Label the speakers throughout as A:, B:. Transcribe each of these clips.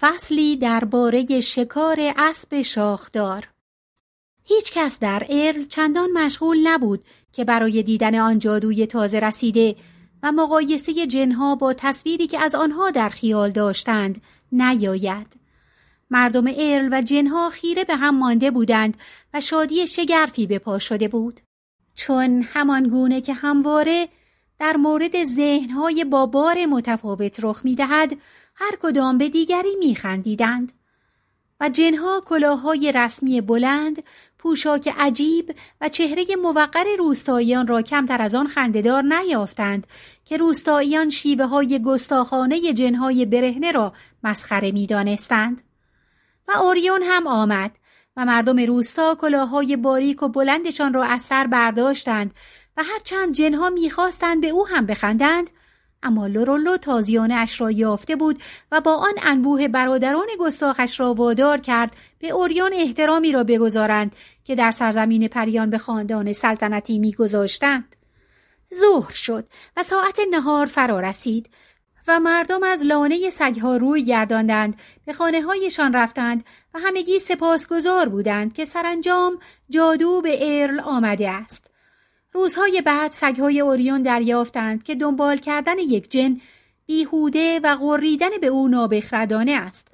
A: فصلی درباره شکار اسب شاخدار. هیچ کس در ارل چندان مشغول نبود که برای دیدن آن جادوی تازه رسیده و مقایسه جنها با تصویری که از آنها در خیال داشتند نیاید. مردم ارل و جنها خیره به هم مانده بودند و شادی شگرفی به پا شده بود. چون همان گونه که همواره در مورد ذهنهای با بار متفاوت رخ می‌دهد هر کدام به دیگری میخندیدند. و جنها کلاههای رسمی بلند پوشاک عجیب و چهره موقر روستاییان را کمتر از آن خندهدار نیافتند که روستاییان شیوه های گستاخانه جنهای برهنه را مسخره می‌دانستند. و اوریون هم آمد و مردم روستا کلاههای باریک و بلندشان را از سر برداشتند و هرچند جنها می‌خواستند به او هم بخندند اما لورولو تازیانه اش را یافته بود و با آن انبوه برادران گستاخش را وادار کرد به اوریان احترامی را بگذارند که در سرزمین پریان به خاندان سلطنتی میگذاشتند. ظهر شد و ساعت نهار فرا رسید و مردم از لانه سگها روی گرداندند به خانه هایشان رفتند و همگی سپاسگزار بودند که سرانجام جادو به ارل آمده است. روزهای بعد سگهای اوریون دریافتند که دنبال کردن یک جن بیهوده و غریدن به او نابخردانه است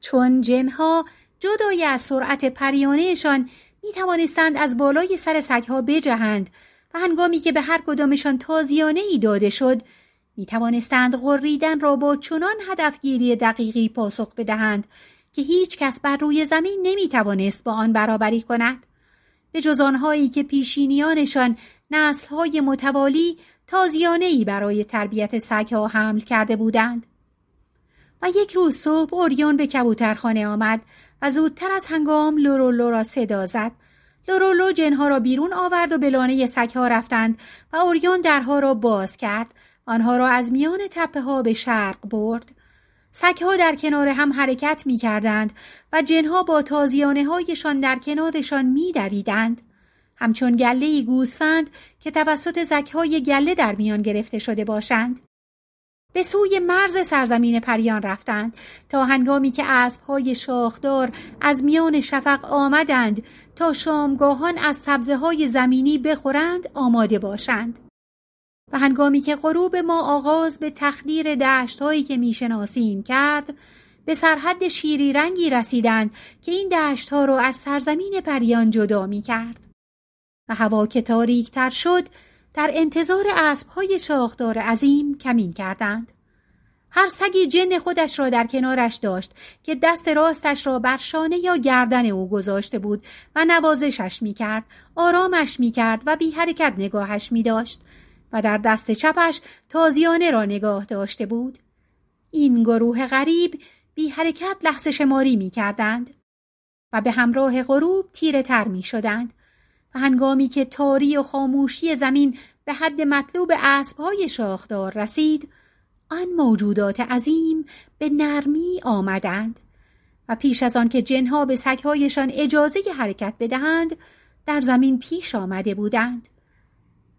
A: چون جنها جدای از سرعت پریانهشان می توانستند از بالای سر سگها بجهند و هنگامی که به هر کدامشان تازیانه ای داده شد می توانستند غریدن را با چنان هدفگیری دقیقی پاسخ بدهند که هیچ کس بر روی زمین نمی توانست با آن برابری کند. به جز آنهایی که پیشینیانشان نسلهای متوالی تازیانه برای تربیت سگها حمل کرده بودند. و یک روز صبح اوریون به کبوترخانه آمد و زودتر از هنگام لورولو را صدا زد. لورولو جنها را بیرون آورد و به لانه سگها رفتند و اوریون درها را باز کرد. آنها را از میان تپه ها به شرق برد. سگها در کنار هم حرکت می کردند و جنها با تازیانه هایشان در کنارشان می دویدند. همچون گله گوسفند که توسط زکهای گله در میان گرفته شده باشند. به سوی مرز سرزمین پریان رفتند تا هنگامی که اسبهای شاخدار از میان شفق آمدند تا شامگاهان از سبزه های زمینی بخورند آماده باشند. و هنگامی که غروب ما آغاز به تخدیر دشت هایی که می‌شناسیم کرد به سرحد شیری رنگی رسیدند که این دشت ها را از سرزمین پریان جدا می کرد. و هوا که تاریک تر شد در انتظار اسب های شاخدار عظیم کمین کردند. هر سگی جن خودش را در کنارش داشت که دست راستش را بر شانه یا گردن او گذاشته بود و نوازشش می کرد، آرامش می کرد و بی حرکت نگاهش می داشت و در دست چپش تازیانه را نگاه داشته بود. این گروه غریب بی حرکت لحظه شماری می کردند و به همراه غروب تیره تر می شدند و هنگامی که تاری و خاموشی زمین به حد مطلوب اسبهای شاخدار رسید آن موجودات عظیم به نرمی آمدند و پیش از آن که جنها به سگهایشان اجازه حرکت بدهند در زمین پیش آمده بودند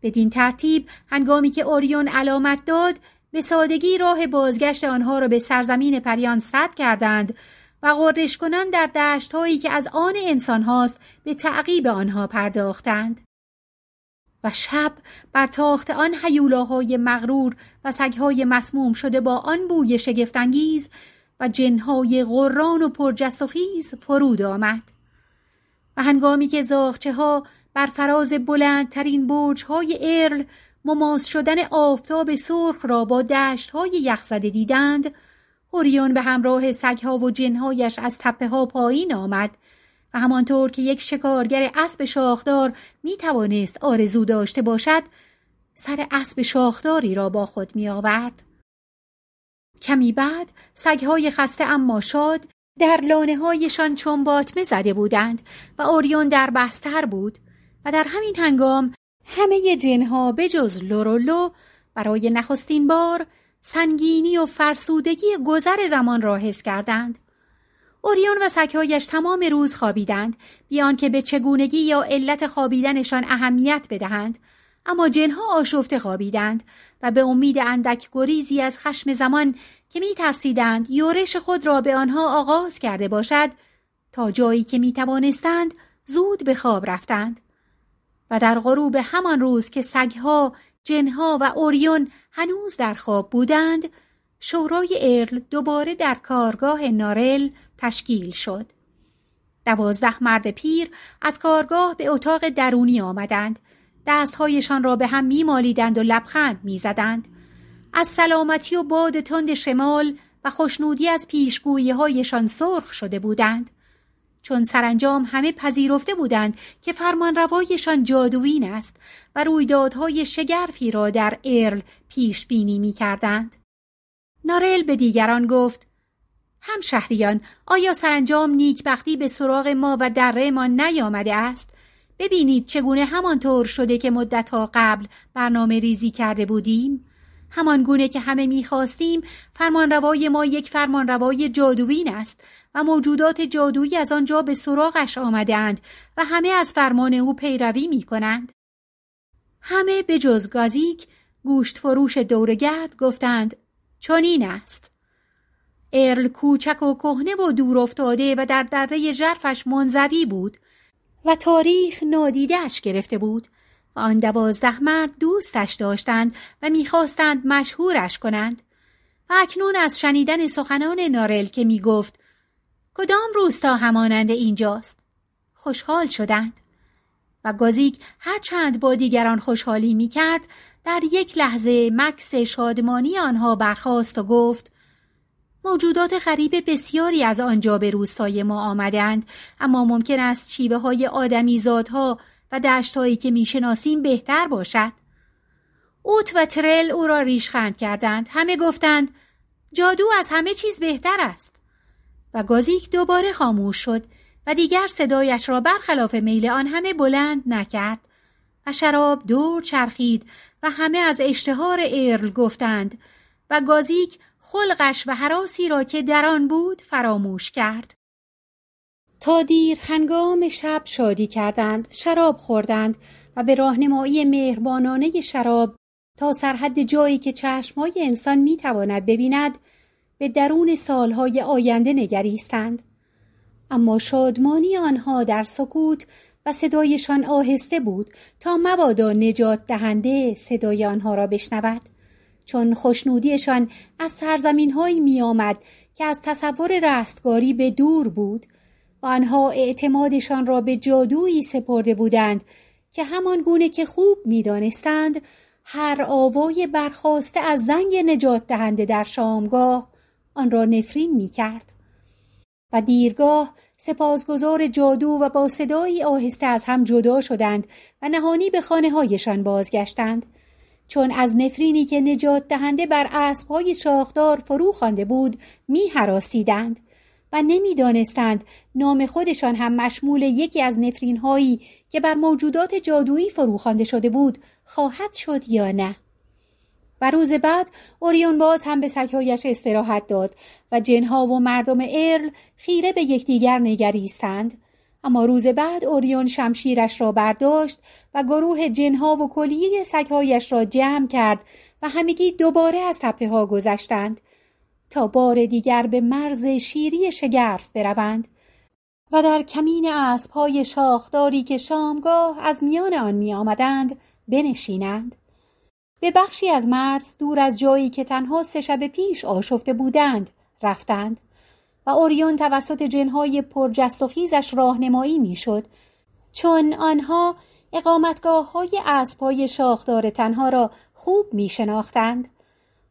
A: بدین ترتیب هنگامی که اوریون علامت داد به سادگی راه بازگشت آنها را به سرزمین پریان سد کردند و غرش کنان در دشت هایی که از آن انسان هاست به تعقیب آنها پرداختند. و شب بر تاخت آن حیولاهای مغرور و سگهای مسموم شده با آن بوی شگفتانگیز و جنهای غران و پرجست و خیز فرود آمد. و هنگامی که زاغچه ها بر فراز بلندترین برج های ارل مماس شدن آفتاب سرخ را با دشت های یخزده دیدند اوریون به همراه سگها و جنهایش از تپه ها پایین آمد و همانطور که یک شکارگر اسب شاخدار می توانست آرزو داشته باشد سر اسب شاخداری را با خود می آورد. کمی بعد سگهای خسته اما شاد در لانه هایشان چون باطمه زده بودند و اوریون در بستر بود و در همین هنگام همه جنها به جز لورولو برای نخستین بار سنگینی و فرسودگی گذر زمان را حس کردند. اوریون و سگهایش تمام روز خوابیدند بیان که به چگونگی یا علت خوابیدنشان اهمیت بدهند اما جنها آشفته خوابیدند و به امید اندک گریزی از خشم زمان که می ترسیدند یورش خود را به آنها آغاز کرده باشد تا جایی که می توانستند زود به خواب رفتند و در غروب همان روز که سگها، جنها و اوریون هنوز در خواب بودند شورای ارل دوباره در کارگاه نارل تشکیل شد. دوازده مرد پیر از کارگاه به اتاق درونی آمدند. دستهایشان را به هم میمالیدند و لبخند می‌زدند. از سلامتی و باد تند شمال و خوشنودی از پیشگویی هایشان سرخ شده بودند. چون سرانجام همه پذیرفته بودند که فرمانروایشان جادوین است و رویدادهای شگرفی را در ارل پیش بینی می کردند. نارل به دیگران گفت هم شهریان آیا سرانجام نیکبختی به سراغ ما و دره ما نیامده است؟ ببینید چگونه همانطور شده که مدتها قبل برنامه ریزی کرده بودیم؟ همان گونه که همه می‌خواستیم فرمانروای ما یک فرمانروای جادوین است و موجودات جادویی از آنجا به سراغش آمدند و همه از فرمان او پیروی می کنند. همه به جز گازیک گوشت فروش دورگرد گفتند چنین است. ارل کوچک و کهنه و دور افتاده و در دره ژرفش منزوی بود و تاریخ نادیدهش گرفته بود آن دوازده مرد دوستش داشتند و می‌خواستند مشهورش کنند. و اکنون از شنیدن سخنان نارل که می‌گفت کدام روستا همانند اینجاست؟ خوشحال شدند. و گازیک هر چند با دیگران خوشحالی می‌کرد در یک لحظه مکس شادمانی آنها برخاست و گفت موجودات غریب بسیاری از آنجا به روستای ما آمدند اما ممکن است شیوه های آدمی زادها و دشتهایی که می‌شناسیم بهتر باشد. اوت و ترل او را ریشخند کردند. همه گفتند جادو از همه چیز بهتر است. و گازیک دوباره خاموش شد و دیگر صدایش را برخلاف میل آن همه بلند نکرد و شراب دور چرخید و همه از اشتهار ارل گفتند و گازیک خلقش و حراسی را که در آن بود فراموش کرد. تا دیر هنگام شب شادی کردند شراب خوردند و به راهنمایی مهربانانه شراب تا سرحد جایی که چشمهای انسان می‌تواند ببیند به درون سالهای آینده نگریستند. اما شادمانی آنها در سکوت و صدایشان آهسته بود تا مبادا نجات دهنده صدای آنها را بشنود. چون خوشنودیشان از سرزمین هایی می آمد که از تصور رستگاری به دور بود و آنها اعتمادشان را به جادویی سپرده بودند که همان گونه که خوب می‌دانستند هر آوای برخواسته از زنگ نجات دهنده در شامگاه آن را نفرین می کرد. و دیرگاه سپاسگزار جادو و با صدایی آهسته از هم جدا شدند و نهانی به خانه هایشان بازگشتند چون از نفرینی که نجات دهنده بر اسبهای شاخدار فرو خوانده بود می حراسیدند و نمی‌دانستند نام خودشان هم مشمول یکی از نفرین هایی که بر موجودات جادویی فروخوانده شده بود خواهد شد یا نه. و روز بعد اوریون باز هم به سگهایش استراحت داد و جنها و مردم ارل خیره به یکدیگر نگریستند. اما روز بعد اوریون شمشیرش را برداشت و گروه جنها و کلیه سگهایش را جمع کرد و همگی دوباره از تپه ها گذشتند. تا بار دیگر به مرز شیری شگرف بروند و در کمین اسبهای شاخداری که شامگاه از میان آن می آمدند بنشینند. به بخشی از مرز دور از جایی که تنها سه شب پیش آشفته بودند رفتند و اوریون توسط جنهای پرجست و خیزش راهنمایی می‌شد چون آنها اقامتگاه های اسبهای شاخدار تنها را خوب می شناختند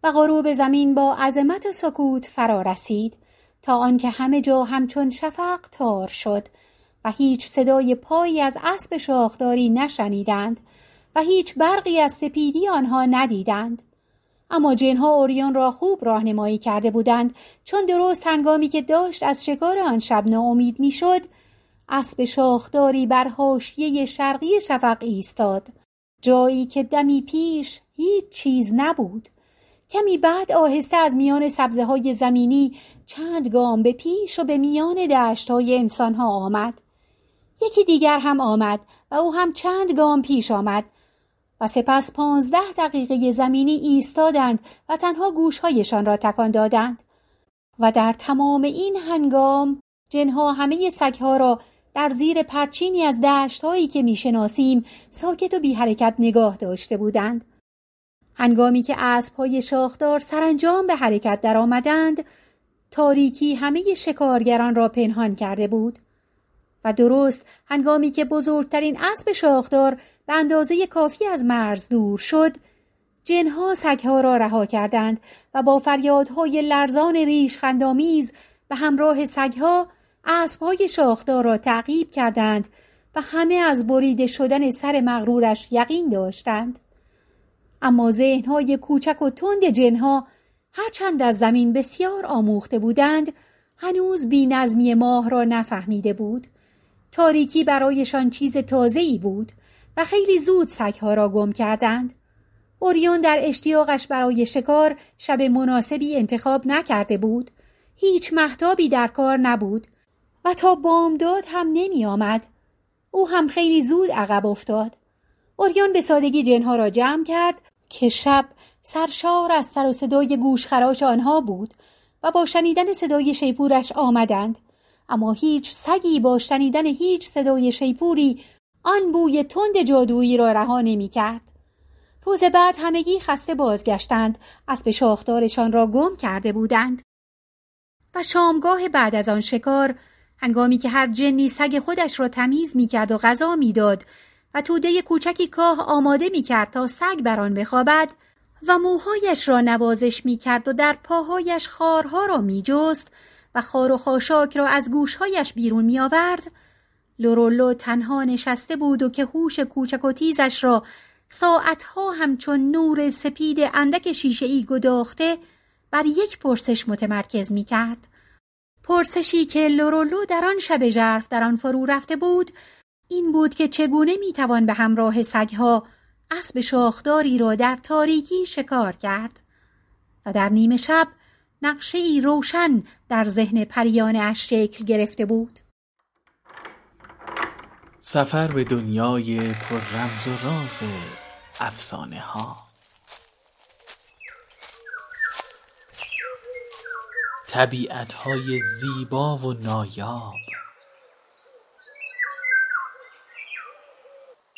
A: و غروب زمین با عظمت و سکوت فرا رسید تا آنکه همه جا همچون شفق تار شد و هیچ صدای پایی از اسب شاخداری نشنیدند و هیچ برقی از سپیدی آنها ندیدند. اما جنها اوریون را خوب راهنمایی کرده بودند چون درست هنگامی که داشت از شکار آن شب ناامید می‌شد اسب شاخداری بر حاشیه شرقی شفق ایستاد. جایی که دمی پیش هیچ چیز نبود. کمی بعد آهسته از میان سبزه های زمینی چند گام به پیش و به میان دشت های انسان ها آمد یکی دیگر هم آمد و او هم چند گام پیش آمد و سپس پانزده دقیقه زمینی ایستادند و تنها گوشهایشان را تکان دادند و در تمام این هنگام جنها همه سگها را در زیر پرچینی از دشتهایی که می‌شناسیم ساکت و بی حرکت نگاه داشته بودند. هنگامی که اسبهای شاخدار سرانجام به حرکت درآمدند، تاریکی همه شکارگران را پنهان کرده بود. و درست هنگامی که بزرگترین اسب شاخدار به اندازه کافی از مرز دور شد، جنها سگها را رها کردند و با فریادهای لرزان ریش خندامیز به همراه سگها اسبهای شاخدار را تعقیب کردند و همه از بریده شدن سر مغرورش یقین داشتند. اما ذهنهای کوچک و تند جنها هرچند از زمین بسیار آموخته بودند هنوز بینظمی ماه را نفهمیده بود تاریکی برایشان چیز تازه‌ای بود و خیلی زود سگها را گم کردند اوریون در اشتیاقش برای شکار شب مناسبی انتخاب نکرده بود هیچ محتابی در کار نبود و تا بامداد هم نمی آمد. او هم خیلی زود عقب افتاد. اوریان به سادگی جنها را جمع کرد که شب سرشار از سر و صدای گوشخراش آنها بود و با شنیدن صدای شیپورش آمدند اما هیچ سگی با شنیدن هیچ صدای شیپوری آن بوی تند جادویی را رها نمی کرد. روز بعد همگی خسته بازگشتند اسب شاخدارشان را گم کرده بودند و شامگاه بعد از آن شکار هنگامی که هر جنی سگ خودش را تمیز می کرد و غذا می‌داد و توده کوچکی کاه آماده می کرد تا سگ بر آن بخوابد و موهایش را نوازش می کرد و در پاهایش خارها را می جست و خار و خاشاک را از گوشهایش بیرون می آورد لورولو تنها نشسته بود و که هوش کوچک و تیزش را ساعتها همچون نور سپید اندک شیشه ای گداخته بر یک پرسش متمرکز می کرد. پرسشی که لورولو در آن شب ژرف در آن فرو رفته بود این بود که چگونه می‌توان به همراه سگها اسب شاخداری را در تاریکی شکار کرد و در نیمه شب نقشه ای روشن در ذهن پریانه اش شکل گرفته بود.
B: سفر به دنیای پر رمز و راز افسانه ها طبیعت های زیبا و نایاب.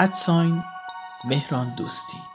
B: ادساین مهران دوستی.